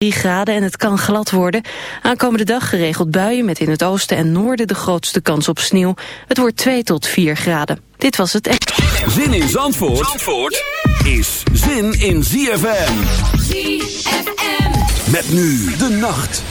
3 graden en het kan glad worden. Aankomende dag geregeld buien met in het oosten en noorden de grootste kans op sneeuw. Het wordt 2 tot 4 graden. Dit was het. Zin in Zandvoort, Zandvoort is zin in ZFM. ZFM. Met nu de nacht.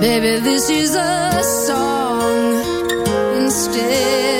Baby, this is a song. Instead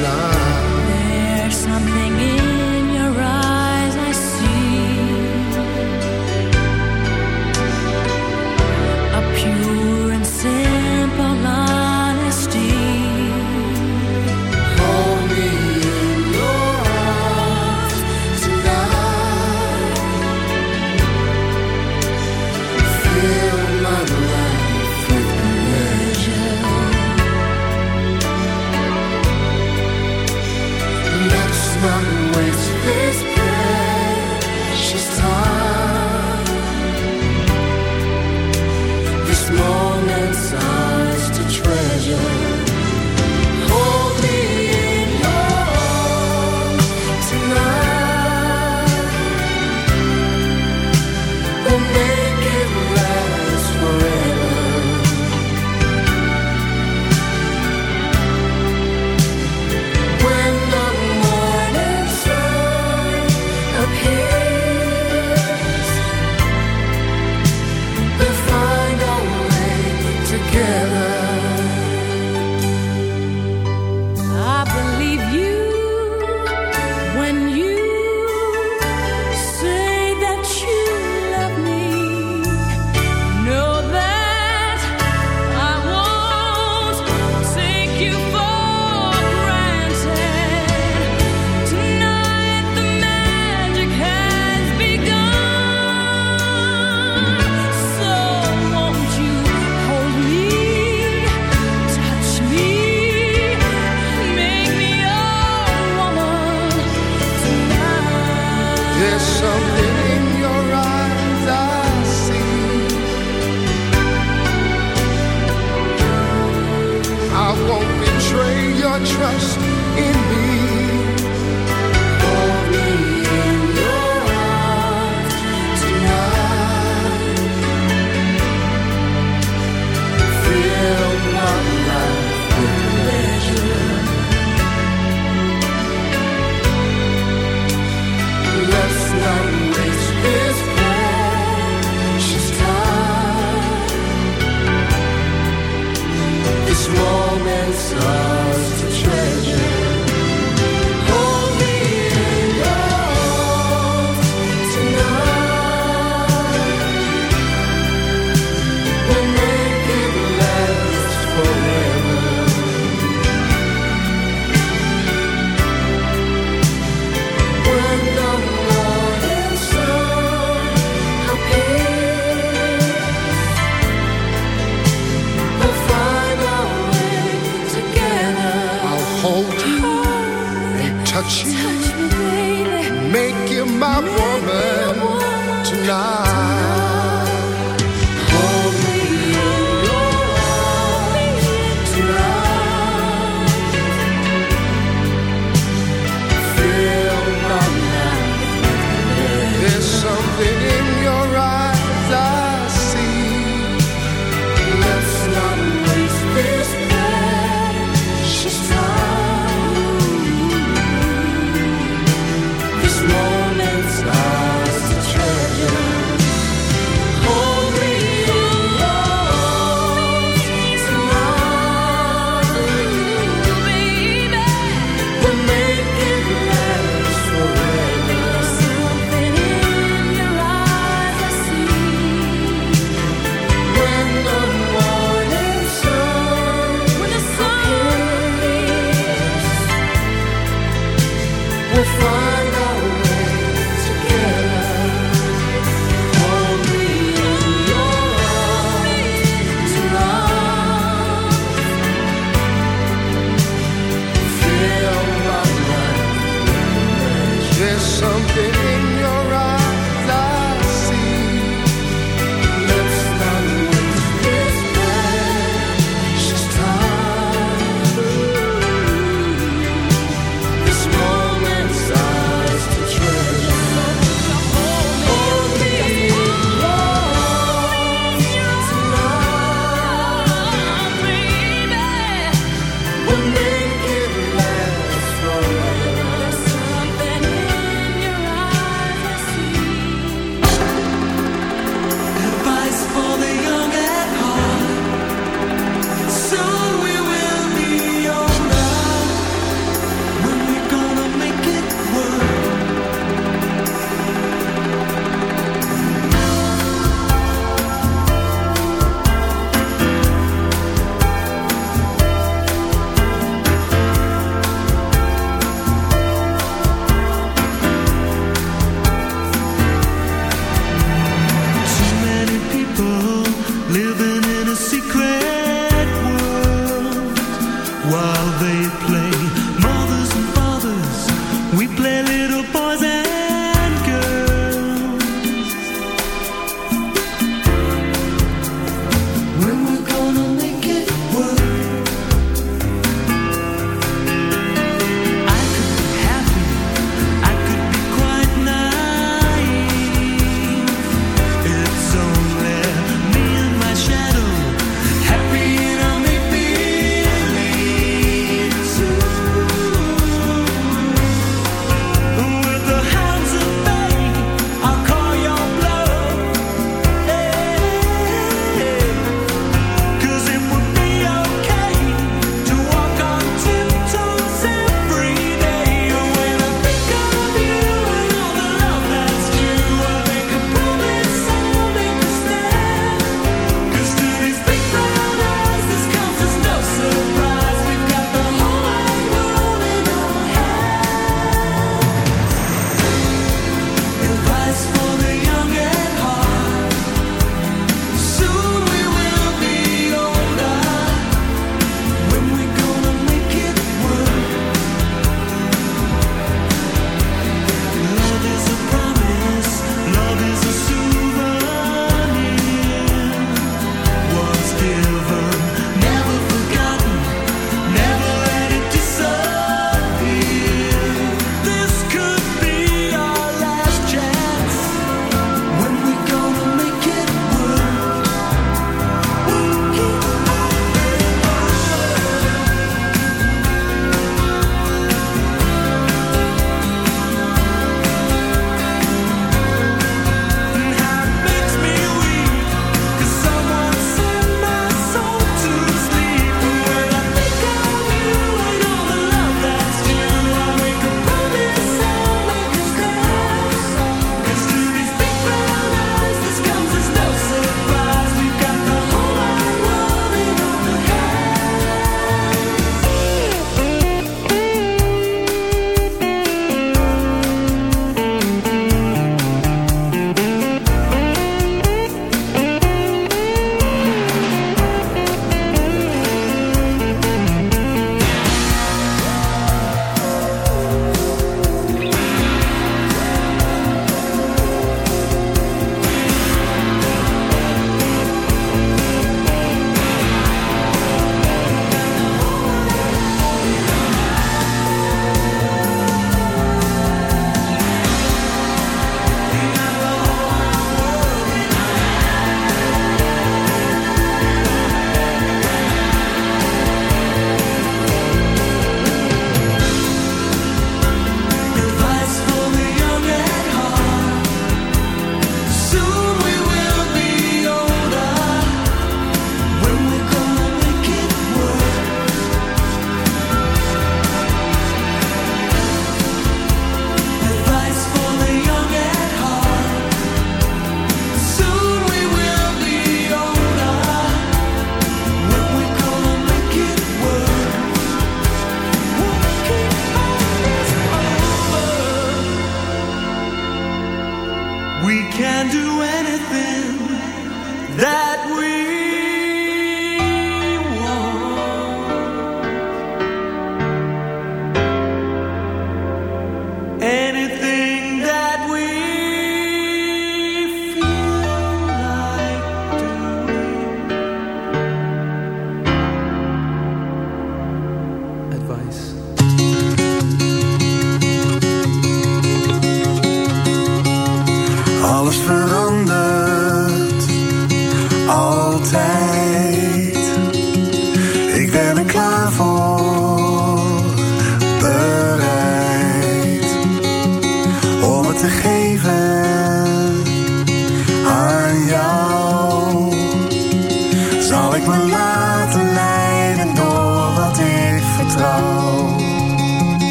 There's something in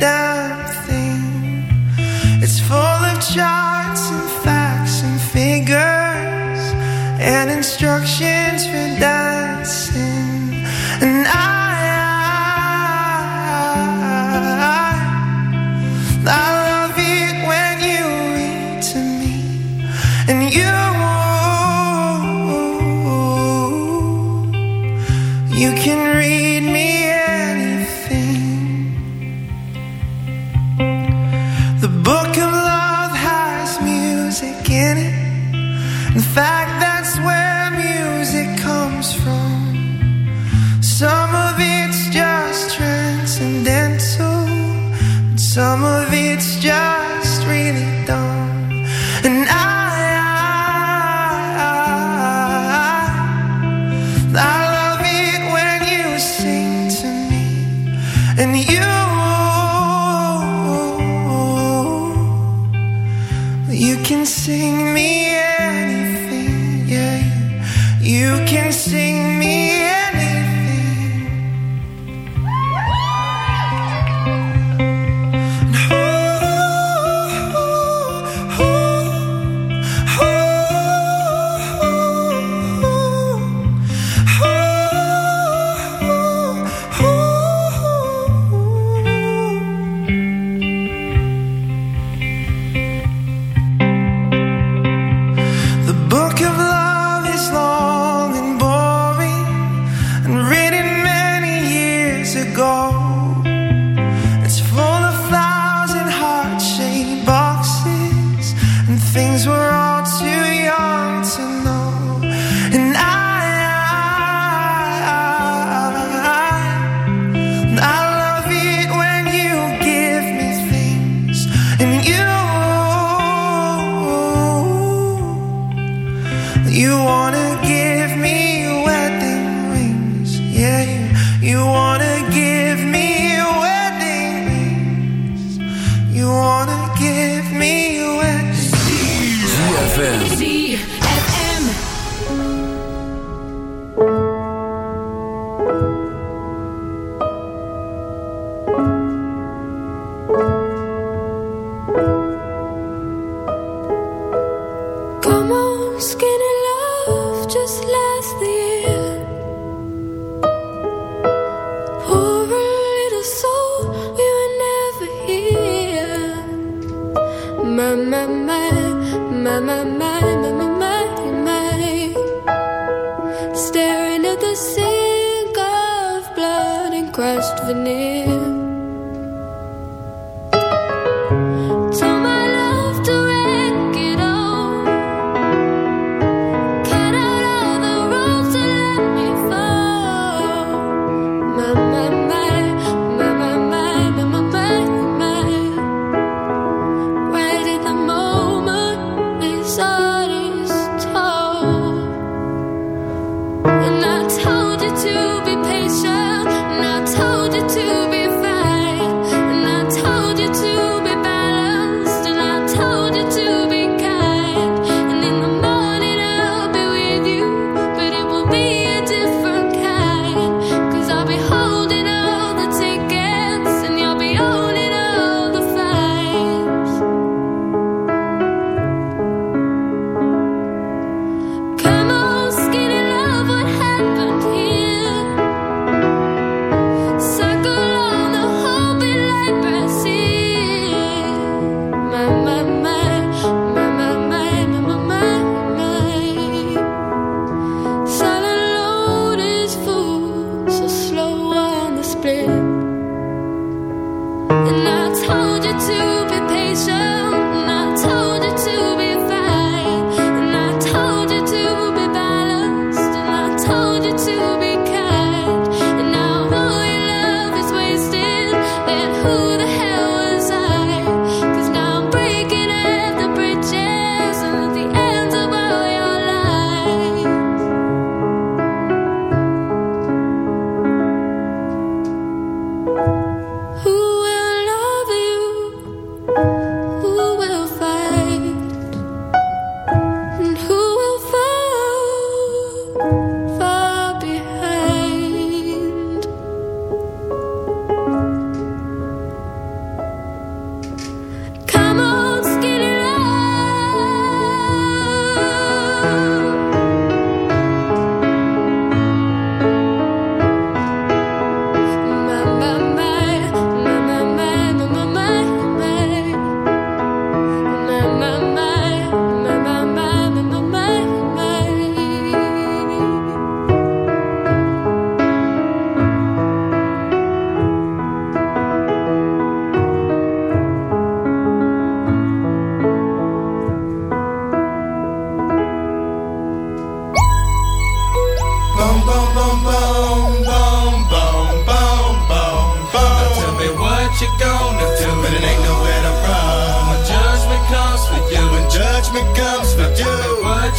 down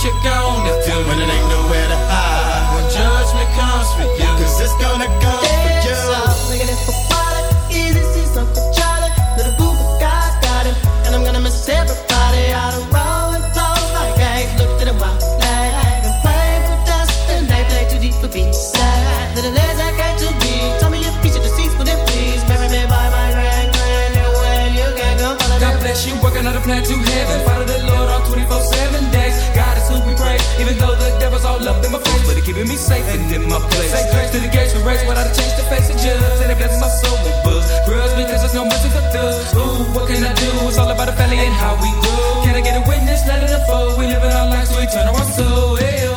What you gonna do when it ain't nowhere to hide? When judgment comes for you, cause it's gonna come for you. Looking at water, easy see something Charlie. Little boo guy's got him, and I'm gonna miss everybody out of rolling clothes like. Looked at him while like and playing for dust, and they play too deep for. Little I got to be. Tell me your feature deceased, would it please? Marry me by my grand grand, when you can go God bless you, working on a plan to heaven. Follow the safe and in my place. Say grace to the gates we race without a change to face the judge. And blesses my soul with buzz. Grudge because there's no mercy for thugs. Ooh, what can I do? It's all about the family and how we grow. Can I get a witness? Let it unfold. We living our lives, we turn our soul. Hey, oh.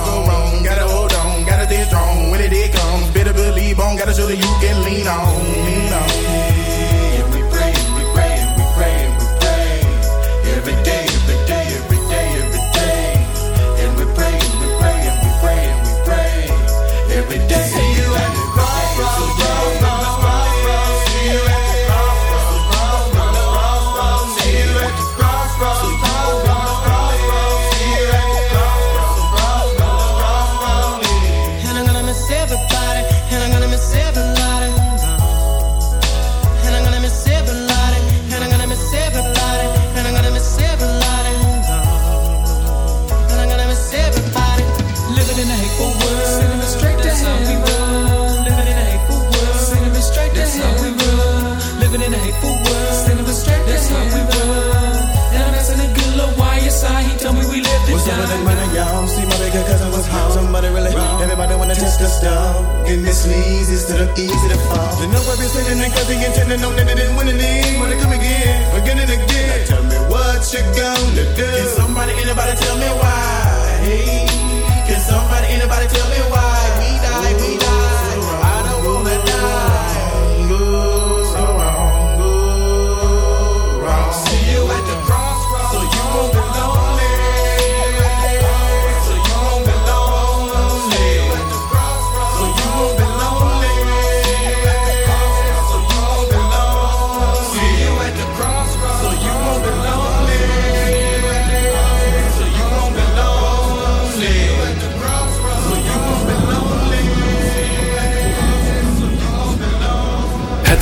Believe. Gotta show that you can lean on, And this leads instead of easy to fall. The number is sitting in cause he intended on that it didn't win any. Wanna come again, again and again. Now tell me what you gonna do. Can somebody, anybody tell me why? Hey,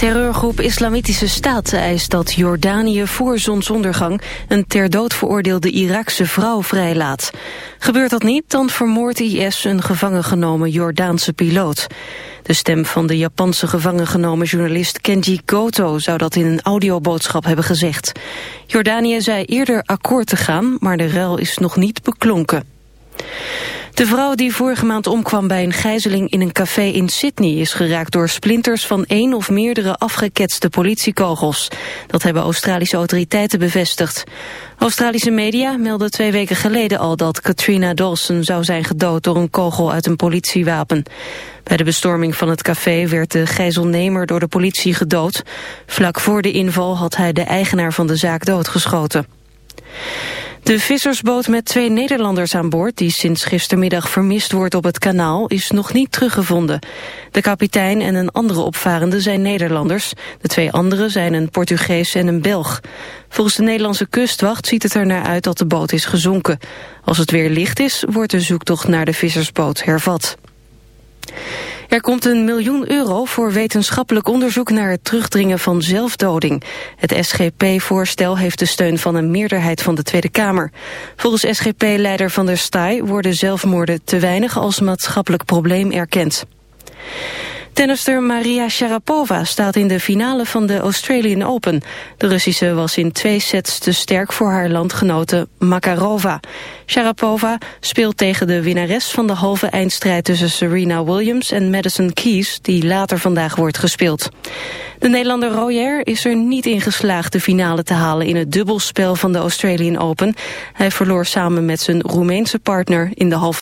Terreurgroep Islamitische Staat eist dat Jordanië voor zonsondergang... een ter dood veroordeelde Iraakse vrouw vrijlaat. Gebeurt dat niet, dan vermoordt IS een gevangen genomen Jordaanse piloot. De stem van de Japanse gevangen genomen journalist Kenji Goto... zou dat in een audioboodschap hebben gezegd. Jordanië zei eerder akkoord te gaan, maar de ruil is nog niet beklonken. De vrouw die vorige maand omkwam bij een gijzeling in een café in Sydney... is geraakt door splinters van één of meerdere afgeketste politiekogels. Dat hebben Australische autoriteiten bevestigd. Australische media meldden twee weken geleden al dat Katrina Dawson zou zijn gedood door een kogel uit een politiewapen. Bij de bestorming van het café werd de gijzelnemer door de politie gedood. Vlak voor de inval had hij de eigenaar van de zaak doodgeschoten. De vissersboot met twee Nederlanders aan boord... die sinds gistermiddag vermist wordt op het kanaal... is nog niet teruggevonden. De kapitein en een andere opvarende zijn Nederlanders. De twee anderen zijn een Portugees en een Belg. Volgens de Nederlandse kustwacht ziet het er naar uit dat de boot is gezonken. Als het weer licht is, wordt de zoektocht naar de vissersboot hervat. Er komt een miljoen euro voor wetenschappelijk onderzoek naar het terugdringen van zelfdoding. Het SGP-voorstel heeft de steun van een meerderheid van de Tweede Kamer. Volgens SGP-leider Van der Staaij worden zelfmoorden te weinig als maatschappelijk probleem erkend. Tennister Maria Sharapova staat in de finale van de Australian Open. De Russische was in twee sets te sterk voor haar landgenote Makarova. Sharapova speelt tegen de winnares van de halve eindstrijd tussen Serena Williams en Madison Keys, die later vandaag wordt gespeeld. De Nederlander Royer is er niet in geslaagd de finale te halen in het dubbelspel van de Australian Open. Hij verloor samen met zijn Roemeense partner in de halve